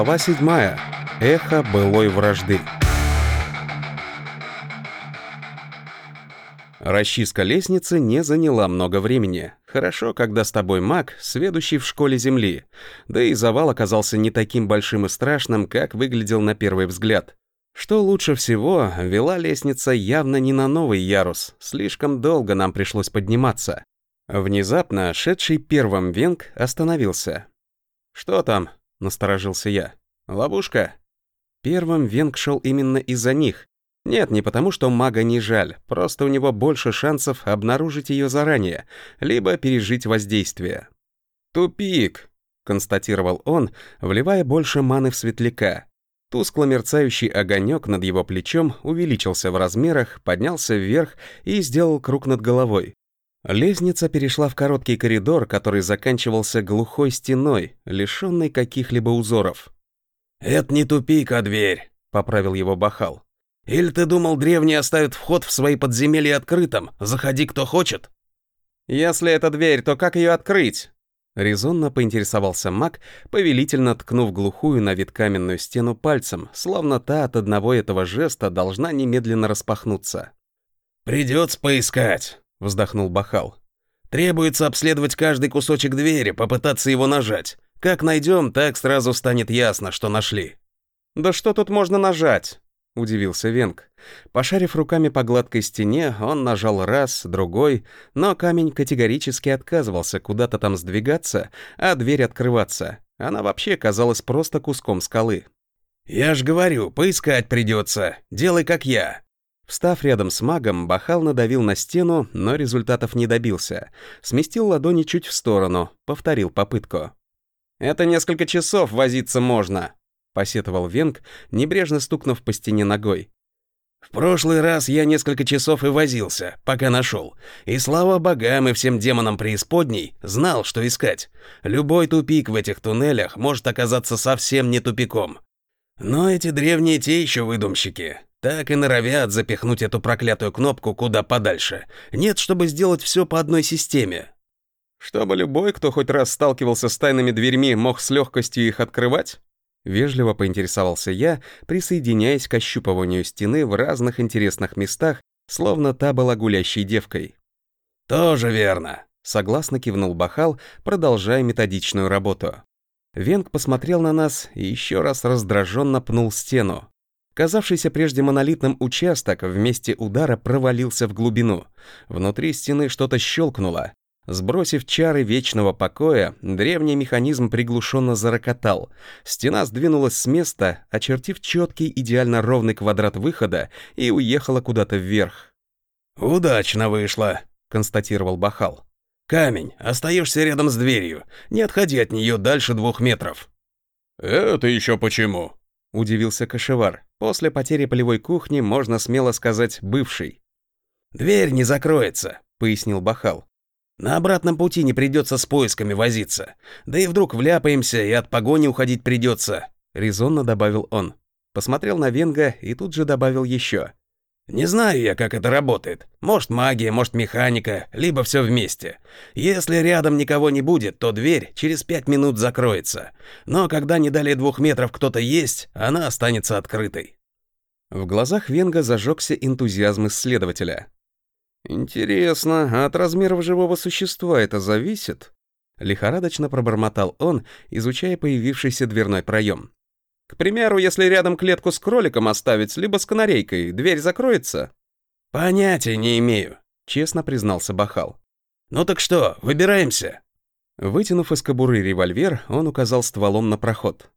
Глава 7. Эхо былой вражды. Расчистка лестницы не заняла много времени. Хорошо, когда с тобой маг, сведущий в школе Земли. Да и завал оказался не таким большим и страшным, как выглядел на первый взгляд. Что лучше всего, вела лестница явно не на новый ярус. Слишком долго нам пришлось подниматься. Внезапно шедший первым венг остановился. «Что там?» — насторожился я. «Ловушка?» Первым Венг шел именно из-за них. Нет, не потому, что мага не жаль, просто у него больше шансов обнаружить ее заранее, либо пережить воздействие. «Тупик!» — констатировал он, вливая больше маны в светляка. Тускло мерцающий огонек над его плечом увеличился в размерах, поднялся вверх и сделал круг над головой. Лестница перешла в короткий коридор, который заканчивался глухой стеной, лишенной каких-либо узоров. «Это не тупик, а дверь», — поправил его Бахал. «Или ты думал, древние оставят вход в свои подземелья открытым? Заходи, кто хочет». «Если это дверь, то как ее открыть?» Резонно поинтересовался маг, повелительно ткнув глухую на вид каменную стену пальцем, словно та от одного этого жеста должна немедленно распахнуться. «Придется поискать», вздохнул Бахал. Требуется обследовать каждый кусочек двери, попытаться его нажать. Как найдем, так сразу станет ясно, что нашли. Да что тут можно нажать? Удивился Венг. Пошарив руками по гладкой стене, он нажал раз, другой, но камень категорически отказывался куда-то там сдвигаться, а дверь открываться. Она вообще казалась просто куском скалы. «Я ж говорю, поискать придется. Делай как я», Встав рядом с магом, Бахал надавил на стену, но результатов не добился. Сместил ладони чуть в сторону, повторил попытку. «Это несколько часов возиться можно», — посетовал Венг, небрежно стукнув по стене ногой. «В прошлый раз я несколько часов и возился, пока нашел. И слава богам и всем демонам преисподней, знал, что искать. Любой тупик в этих туннелях может оказаться совсем не тупиком. Но эти древние те еще выдумщики. Так и норовят запихнуть эту проклятую кнопку куда подальше. Нет, чтобы сделать все по одной системе. Чтобы любой, кто хоть раз сталкивался с тайными дверьми, мог с легкостью их открывать? Вежливо поинтересовался я, присоединяясь к ощупыванию стены в разных интересных местах, словно та была гулящей девкой. «Тоже верно», — согласно кивнул Бахал, продолжая методичную работу. Венг посмотрел на нас и еще раз раздраженно пнул стену. Казавшийся прежде монолитным участок в месте удара провалился в глубину. Внутри стены что-то щелкнуло. Сбросив чары вечного покоя, древний механизм приглушенно зарокотал. Стена сдвинулась с места, очертив четкий идеально ровный квадрат выхода и уехала куда-то вверх. «Удачно вышло», — констатировал Бахал. «Камень, остаешься рядом с дверью. Не отходи от нее дальше двух метров». «Это еще почему?» — удивился Кашевар. После потери полевой кухни можно смело сказать «бывший». «Дверь не закроется», — пояснил Бахал. «На обратном пути не придется с поисками возиться. Да и вдруг вляпаемся, и от погони уходить придется», — резонно добавил он. Посмотрел на Венга и тут же добавил еще. Не знаю я, как это работает. Может, магия, может, механика, либо все вместе. Если рядом никого не будет, то дверь через пять минут закроется. Но когда не далее двух метров кто-то есть, она останется открытой. В глазах Венга зажегся энтузиазм исследователя. «Интересно, а от размеров живого существа это зависит?» Лихорадочно пробормотал он, изучая появившийся дверной проем. К примеру, если рядом клетку с кроликом оставить, либо с канарейкой, дверь закроется? Понятия не имею, честно признался Бахал. Ну так что, выбираемся? Вытянув из кобуры револьвер, он указал стволом на проход.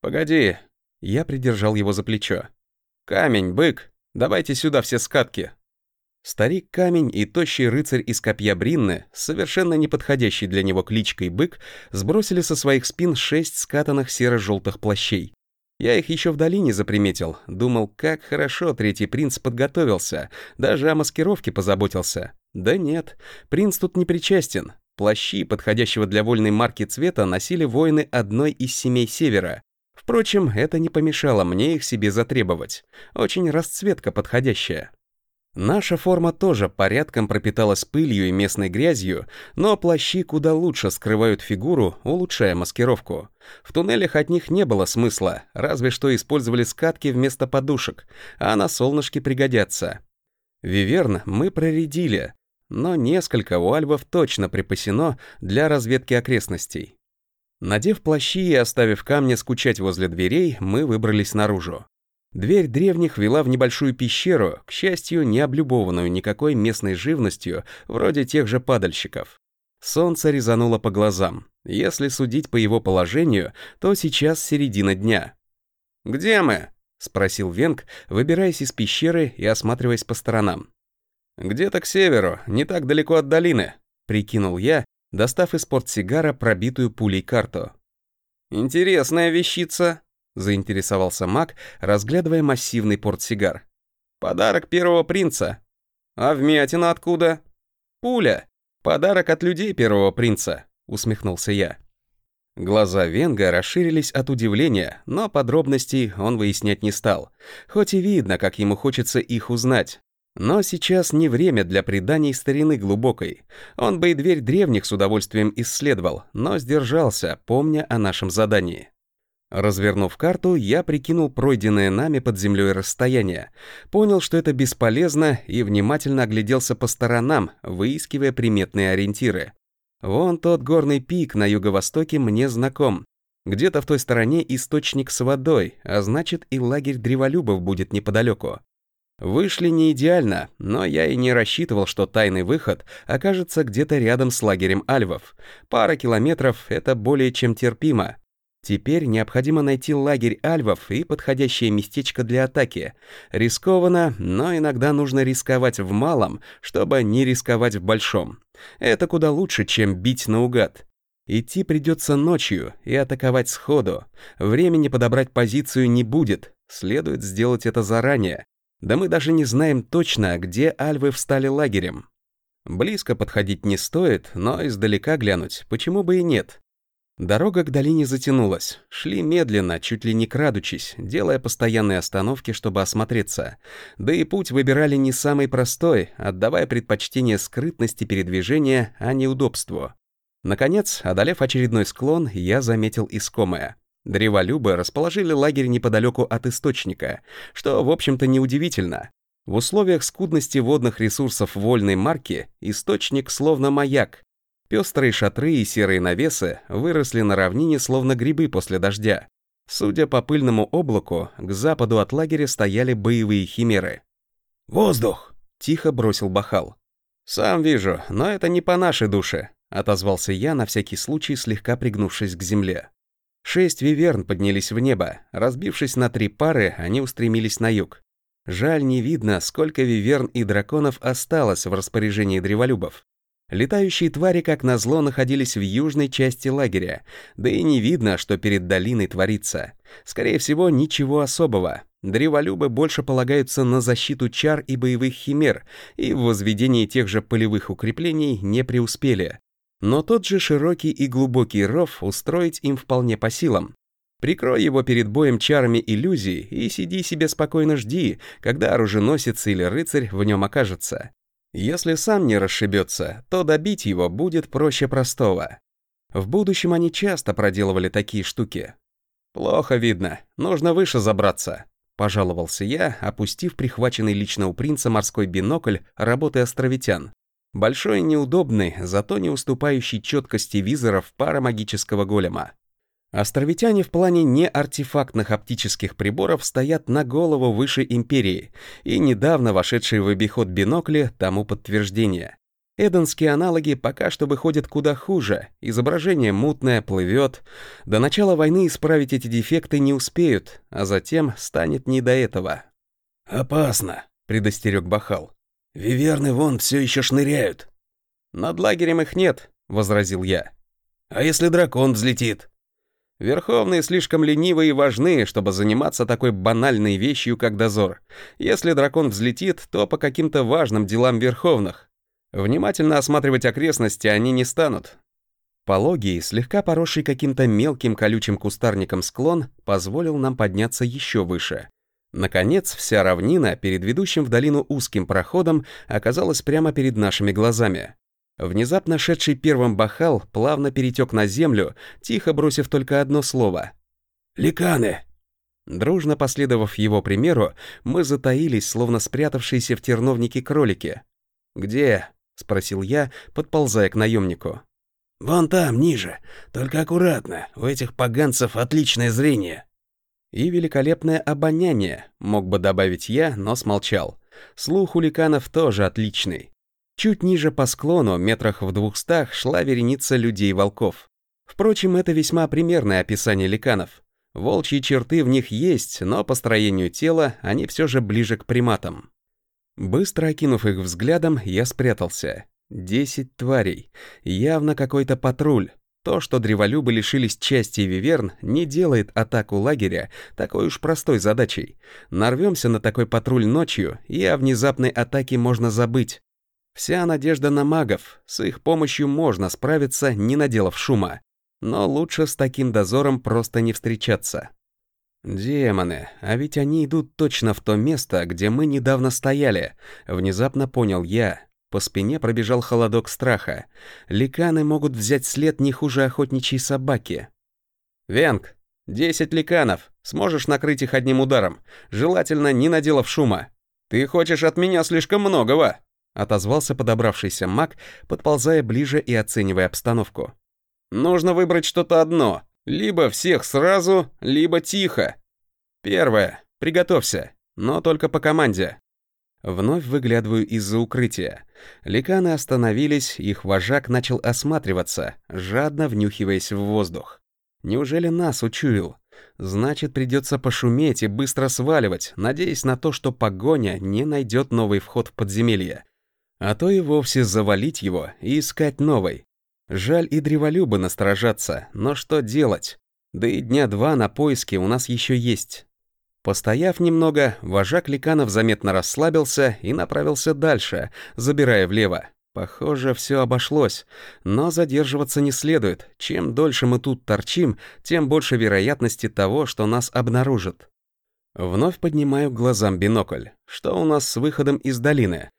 «Погоди». Я придержал его за плечо. «Камень, бык, давайте сюда все скатки». Старик Камень и тощий рыцарь из копья Бринны, совершенно неподходящий для него кличкой Бык, сбросили со своих спин шесть скатанных серо-желтых плащей. Я их еще в долине заприметил, думал, как хорошо третий принц подготовился, даже о маскировке позаботился. Да нет, принц тут не причастен. Плащи, подходящего для вольной марки цвета, носили воины одной из семей Севера. Впрочем, это не помешало мне их себе затребовать. Очень расцветка подходящая. Наша форма тоже порядком пропиталась пылью и местной грязью, но плащи куда лучше скрывают фигуру, улучшая маскировку. В туннелях от них не было смысла, разве что использовали скатки вместо подушек, а на солнышке пригодятся. Виверн мы проредили, но несколько у альвов точно припасено для разведки окрестностей. Надев плащи и оставив камни скучать возле дверей, мы выбрались наружу. Дверь древних вела в небольшую пещеру, к счастью, не облюбованную никакой местной живностью, вроде тех же падальщиков. Солнце резануло по глазам. Если судить по его положению, то сейчас середина дня. «Где мы?» — спросил Венг, выбираясь из пещеры и осматриваясь по сторонам. «Где-то к северу, не так далеко от долины», — прикинул я, достав из портсигара пробитую пулей карту. «Интересная вещица», — заинтересовался маг, разглядывая массивный портсигар. «Подарок первого принца. А вмятина откуда?» «Пуля. Подарок от людей первого принца», — усмехнулся я. Глаза Венга расширились от удивления, но подробностей он выяснять не стал, хоть и видно, как ему хочется их узнать. Но сейчас не время для преданий старины глубокой. Он бы и дверь древних с удовольствием исследовал, но сдержался, помня о нашем задании. Развернув карту, я прикинул пройденное нами под землей расстояние, понял, что это бесполезно и внимательно огляделся по сторонам, выискивая приметные ориентиры. Вон тот горный пик на юго-востоке мне знаком. Где-то в той стороне источник с водой, а значит и лагерь древолюбов будет неподалеку. Вышли не идеально, но я и не рассчитывал, что тайный выход окажется где-то рядом с лагерем альвов. Пара километров — это более чем терпимо. Теперь необходимо найти лагерь альвов и подходящее местечко для атаки. Рискованно, но иногда нужно рисковать в малом, чтобы не рисковать в большом. Это куда лучше, чем бить наугад. Идти придется ночью и атаковать сходу. Времени подобрать позицию не будет, следует сделать это заранее. Да мы даже не знаем точно, где альвы встали лагерем. Близко подходить не стоит, но издалека глянуть, почему бы и нет. Дорога к долине затянулась. Шли медленно, чуть ли не крадучись, делая постоянные остановки, чтобы осмотреться. Да и путь выбирали не самый простой, отдавая предпочтение скрытности передвижения, а не удобству. Наконец, одолев очередной склон, я заметил искомое. Древолюбы расположили лагерь неподалеку от источника, что, в общем-то, неудивительно. В условиях скудности водных ресурсов вольной марки источник словно маяк, Пестрые шатры и серые навесы выросли на равнине словно грибы после дождя. Судя по пыльному облаку, к западу от лагеря стояли боевые химеры. «Воздух!» — тихо бросил Бахал. «Сам вижу, но это не по нашей душе», — отозвался я, на всякий случай слегка пригнувшись к земле. Шесть виверн поднялись в небо. Разбившись на три пары, они устремились на юг. Жаль, не видно, сколько виверн и драконов осталось в распоряжении древолюбов. Летающие твари, как назло, находились в южной части лагеря, да и не видно, что перед долиной творится. Скорее всего, ничего особого. Древолюбы больше полагаются на защиту чар и боевых химер, и в возведении тех же полевых укреплений не преуспели. Но тот же широкий и глубокий ров устроить им вполне по силам. Прикрой его перед боем чарами иллюзий и сиди себе спокойно жди, когда оруженосец или рыцарь в нем окажется. Если сам не расшибется, то добить его будет проще простого. В будущем они часто проделывали такие штуки. «Плохо видно, нужно выше забраться», — пожаловался я, опустив прихваченный лично у принца морской бинокль работы островитян. Большой и неудобный, зато не уступающий четкости визоров парамагического голема. Островитяне в плане неартефактных оптических приборов стоят на голову выше империи, и недавно вошедшие в обиход бинокли тому подтверждение. Эденские аналоги пока что выходят куда хуже, изображение мутное, плывет. До начала войны исправить эти дефекты не успеют, а затем станет не до этого. «Опасно», — предостерег Бахал. «Виверны вон все еще шныряют». «Над лагерем их нет», — возразил я. «А если дракон взлетит?» Верховные слишком ленивы и важны, чтобы заниматься такой банальной вещью, как дозор. Если дракон взлетит, то по каким-то важным делам Верховных. Внимательно осматривать окрестности они не станут. Пологий, слегка поросший каким-то мелким колючим кустарником склон, позволил нам подняться еще выше. Наконец, вся равнина перед ведущим в долину узким проходом оказалась прямо перед нашими глазами. Внезапно шедший первым бахал плавно перетек на землю, тихо бросив только одно слово. «Ликаны!» Дружно последовав его примеру, мы затаились, словно спрятавшиеся в терновнике кролики. «Где?» — спросил я, подползая к наемнику. «Вон там, ниже. Только аккуратно. У этих поганцев отличное зрение». И великолепное обоняние, мог бы добавить я, но смолчал. Слух у ликанов тоже отличный. Чуть ниже по склону, метрах в двухстах, шла вереница людей-волков. Впрочем, это весьма примерное описание ликанов. Волчьи черты в них есть, но по строению тела они все же ближе к приматам. Быстро окинув их взглядом, я спрятался. Десять тварей. Явно какой-то патруль. То, что древолюбы лишились части виверн, не делает атаку лагеря такой уж простой задачей. Нарвемся на такой патруль ночью, и о внезапной атаке можно забыть. Вся надежда на магов, с их помощью можно справиться, не наделав шума. Но лучше с таким дозором просто не встречаться. Демоны, а ведь они идут точно в то место, где мы недавно стояли. Внезапно понял я. По спине пробежал холодок страха. Ликаны могут взять след не хуже охотничьей собаки. «Венг, десять ликанов. Сможешь накрыть их одним ударом. Желательно, не наделав шума. Ты хочешь от меня слишком многого!» Отозвался подобравшийся маг, подползая ближе и оценивая обстановку. «Нужно выбрать что-то одно. Либо всех сразу, либо тихо. Первое. Приготовься, но только по команде. Вновь выглядываю из-за укрытия. Ликаны остановились, их вожак начал осматриваться, жадно внюхиваясь в воздух. Неужели нас учуял? Значит, придется пошуметь и быстро сваливать, надеясь на то, что погоня не найдет новый вход в подземелье. А то и вовсе завалить его и искать новый. Жаль и древолюбы насторожаться, но что делать? Да и дня два на поиски у нас еще есть. Постояв немного, вожак Ликанов заметно расслабился и направился дальше, забирая влево. Похоже, все обошлось, но задерживаться не следует. Чем дольше мы тут торчим, тем больше вероятности того, что нас обнаружат. Вновь поднимаю глазам бинокль. Что у нас с выходом из долины?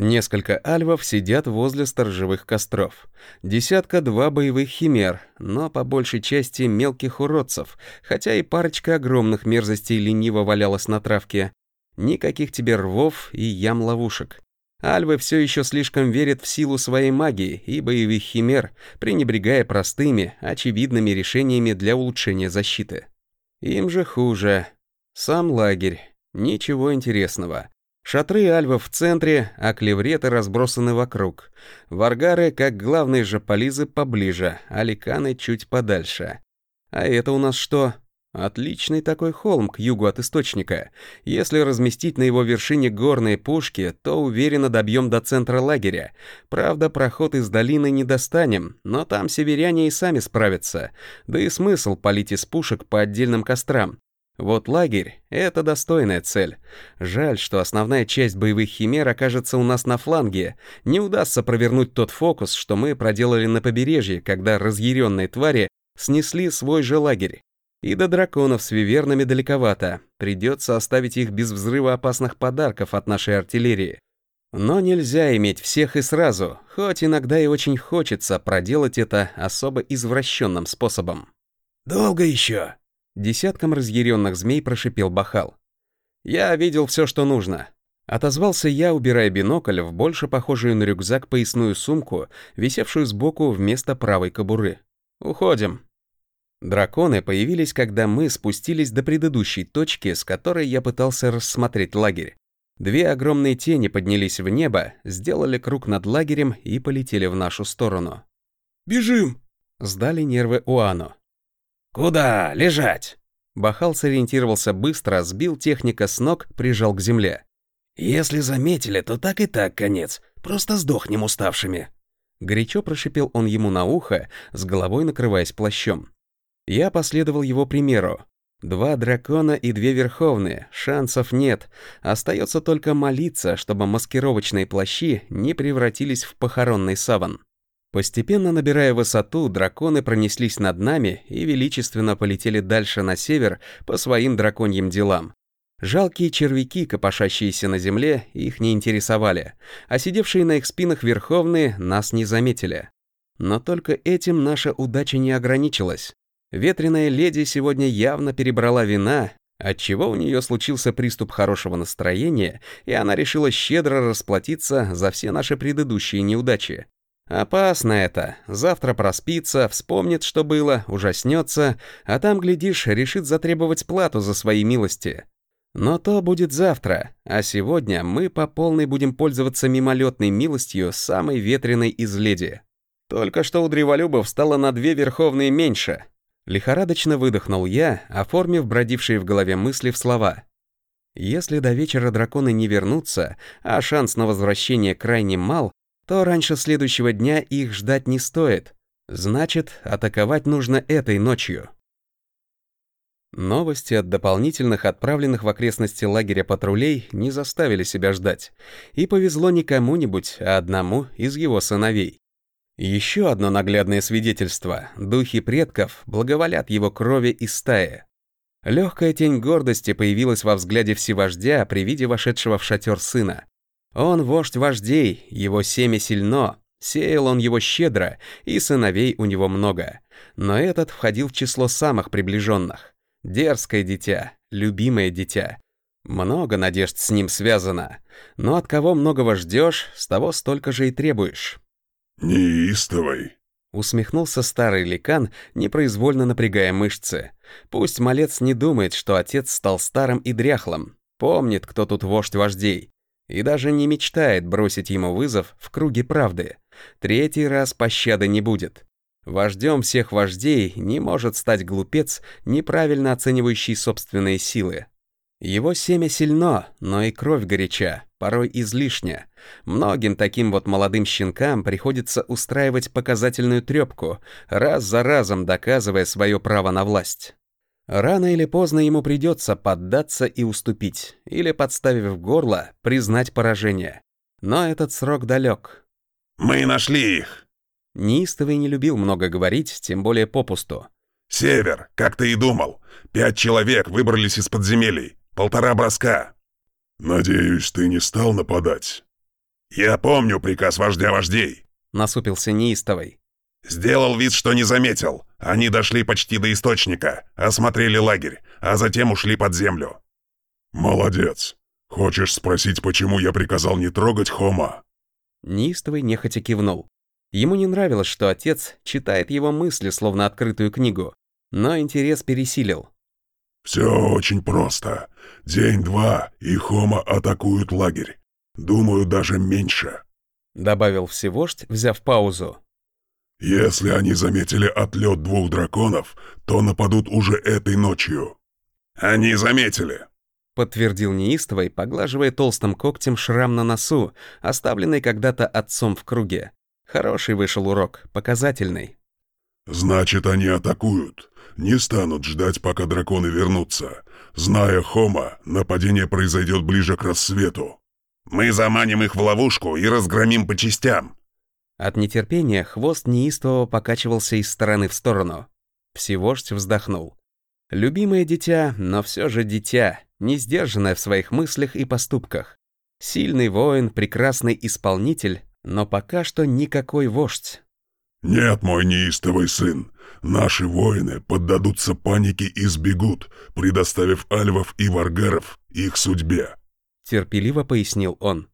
Несколько альвов сидят возле сторожевых костров. Десятка-два боевых химер, но по большей части мелких уродцев, хотя и парочка огромных мерзостей лениво валялась на травке. Никаких тебе рвов и ям-ловушек. Альвы все еще слишком верят в силу своей магии и боевых химер, пренебрегая простыми, очевидными решениями для улучшения защиты. Им же хуже. Сам лагерь. Ничего интересного. Шатры альвов в центре, а клевреты разбросаны вокруг. Варгары, как главные жополизы, поближе, а ликаны чуть подальше. А это у нас что? Отличный такой холм к югу от источника. Если разместить на его вершине горные пушки, то уверенно добьем до центра лагеря. Правда, проход из долины не достанем, но там северяне и сами справятся. Да и смысл палить из пушек по отдельным кострам. Вот лагерь — это достойная цель. Жаль, что основная часть боевых химер окажется у нас на фланге. Не удастся провернуть тот фокус, что мы проделали на побережье, когда разъяренные твари снесли свой же лагерь. И до драконов с вивернами далековато. Придется оставить их без взрыва опасных подарков от нашей артиллерии. Но нельзя иметь всех и сразу, хоть иногда и очень хочется проделать это особо извращенным способом. «Долго еще?» Десятком разъяренных змей прошипел Бахал. «Я видел все, что нужно». Отозвался я, убирая бинокль в больше похожую на рюкзак поясную сумку, висевшую сбоку вместо правой кобуры. «Уходим». Драконы появились, когда мы спустились до предыдущей точки, с которой я пытался рассмотреть лагерь. Две огромные тени поднялись в небо, сделали круг над лагерем и полетели в нашу сторону. «Бежим!» — сдали нервы Уану. «Куда? Лежать!» Бахал сориентировался быстро, сбил техника с ног, прижал к земле. «Если заметили, то так и так конец. Просто сдохнем уставшими». Горячо прошипел он ему на ухо, с головой накрываясь плащом. Я последовал его примеру. Два дракона и две верховные, шансов нет. Остается только молиться, чтобы маскировочные плащи не превратились в похоронный саван. Постепенно набирая высоту, драконы пронеслись над нами и величественно полетели дальше на север по своим драконьим делам. Жалкие червяки, копошащиеся на земле, их не интересовали, а сидевшие на их спинах верховные нас не заметили. Но только этим наша удача не ограничилась. Ветреная леди сегодня явно перебрала вина, отчего у нее случился приступ хорошего настроения, и она решила щедро расплатиться за все наши предыдущие неудачи. Опасно это. Завтра проспится, вспомнит, что было, ужаснется, а там, глядишь, решит затребовать плату за свои милости. Но то будет завтра, а сегодня мы по полной будем пользоваться мимолетной милостью самой ветреной из леди. Только что у древолюбов стало на две верховные меньше. Лихорадочно выдохнул я, оформив бродившие в голове мысли в слова. Если до вечера драконы не вернутся, а шанс на возвращение крайне мал, то раньше следующего дня их ждать не стоит. Значит, атаковать нужно этой ночью. Новости от дополнительных отправленных в окрестности лагеря патрулей не заставили себя ждать. И повезло не кому-нибудь, а одному из его сыновей. Еще одно наглядное свидетельство. Духи предков благоволят его крови и стаи. Легкая тень гордости появилась во взгляде всевождя при виде вошедшего в шатер сына. Он вождь вождей, его семя сильно, сеял он его щедро, и сыновей у него много. Но этот входил в число самых приближенных. Дерзкое дитя, любимое дитя. Много надежд с ним связано, но от кого многого ждешь, с того столько же и требуешь. «Неистовый», — усмехнулся старый ликан, непроизвольно напрягая мышцы. Пусть малец не думает, что отец стал старым и дряхлым, помнит, кто тут вождь вождей, и даже не мечтает бросить ему вызов в круге правды. Третий раз пощады не будет. Вождем всех вождей не может стать глупец, неправильно оценивающий собственные силы. Его семя сильно, но и кровь горяча, порой излишня. Многим таким вот молодым щенкам приходится устраивать показательную трепку, раз за разом доказывая свое право на власть. Рано или поздно ему придется поддаться и уступить, или, подставив горло, признать поражение. Но этот срок далек. «Мы нашли их!» Неистовый не любил много говорить, тем более попусту. «Север, как ты и думал. Пять человек выбрались из подземелий. Полтора броска». «Надеюсь, ты не стал нападать?» «Я помню приказ вождя вождей», — насупился Неистовый. Сделал вид, что не заметил. Они дошли почти до источника, осмотрели лагерь, а затем ушли под землю. Молодец. Хочешь спросить, почему я приказал не трогать Хома? Неистовый нехотя кивнул. Ему не нравилось, что отец читает его мысли, словно открытую книгу. Но интерес пересилил. «Все очень просто. День-два, и Хома атакуют лагерь. Думаю, даже меньше», — добавил всевождь, взяв паузу. «Если они заметили отлет двух драконов, то нападут уже этой ночью». «Они заметили», — подтвердил неистовый, поглаживая толстым когтем шрам на носу, оставленный когда-то отцом в круге. Хороший вышел урок, показательный. «Значит, они атакуют. Не станут ждать, пока драконы вернутся. Зная Хома, нападение произойдет ближе к рассвету. Мы заманим их в ловушку и разгромим по частям. От нетерпения хвост неистово покачивался из стороны в сторону. Всевождь вздохнул. Любимое дитя, но все же дитя, не сдержанное в своих мыслях и поступках. Сильный воин, прекрасный исполнитель, но пока что никакой вождь. «Нет, мой неистовый сын, наши воины поддадутся панике и сбегут, предоставив альвов и варгаров их судьбе», — терпеливо пояснил он.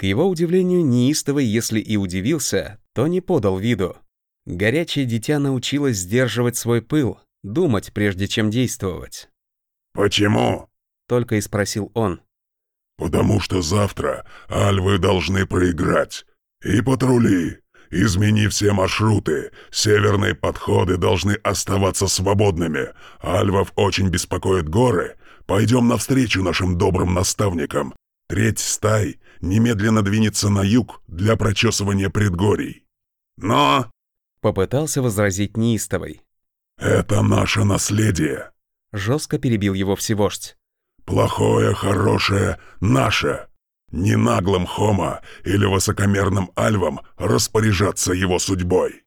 К его удивлению, неистовый, если и удивился, то не подал виду. Горячее дитя научилось сдерживать свой пыл, думать, прежде чем действовать. «Почему?» — только и спросил он. «Потому что завтра альвы должны проиграть. И патрули. Измени все маршруты. Северные подходы должны оставаться свободными. Альвов очень беспокоят горы. Пойдем навстречу нашим добрым наставникам. Треть стай немедленно двинется на юг для прочесывания предгорий. Но...» — попытался возразить неистовый. «Это наше наследие», — жестко перебил его всевождь. «Плохое, хорошее — наше. Не наглым Хома или высокомерным Альвам распоряжаться его судьбой».